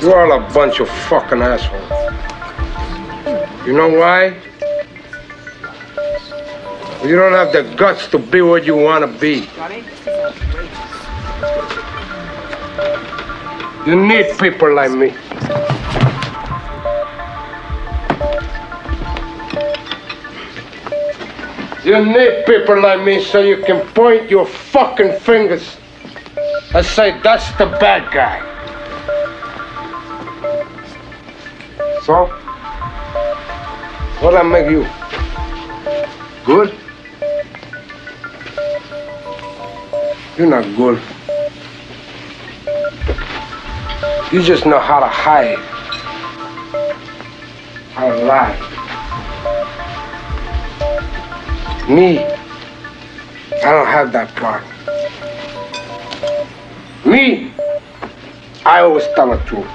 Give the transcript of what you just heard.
You're all a bunch of fucking assholes. You know why? You don't have the guts to be what you want to be. You need people like me. You need people like me so you can point your fucking fingers and say, that's the bad guy. So, what I make you? Good? You're not good. You just know how to hide, how to lie. Me, I don't have that part. Me, I always tell the truth.